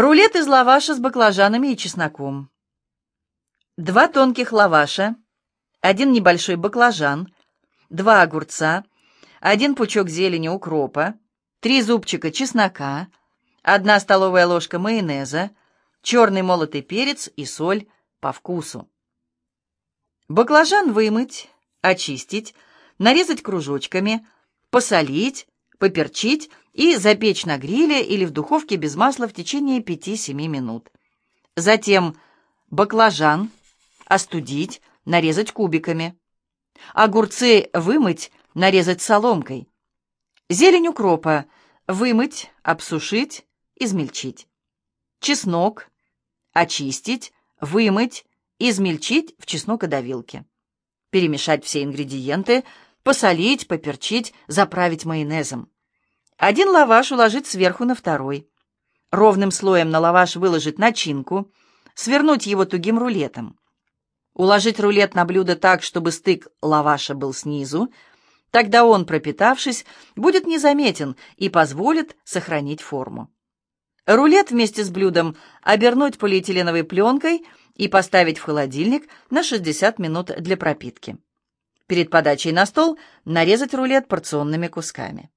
Рулет из лаваша с баклажанами и чесноком. Два тонких лаваша, один небольшой баклажан, два огурца, один пучок зелени укропа, три зубчика чеснока, одна столовая ложка майонеза, черный молотый перец и соль по вкусу. Баклажан вымыть, очистить, нарезать кружочками, посолить, поперчить и запечь на гриле или в духовке без масла в течение 5-7 минут. Затем баклажан остудить, нарезать кубиками. Огурцы вымыть, нарезать соломкой. Зелень укропа вымыть, обсушить, измельчить. Чеснок очистить, вымыть, измельчить в чеснокодавилке. Перемешать все ингредиенты, посолить, поперчить, заправить майонезом. Один лаваш уложить сверху на второй. Ровным слоем на лаваш выложить начинку, свернуть его тугим рулетом. Уложить рулет на блюдо так, чтобы стык лаваша был снизу, тогда он, пропитавшись, будет незаметен и позволит сохранить форму. Рулет вместе с блюдом обернуть полиэтиленовой пленкой и поставить в холодильник на 60 минут для пропитки. Перед подачей на стол нарезать рулет порционными кусками.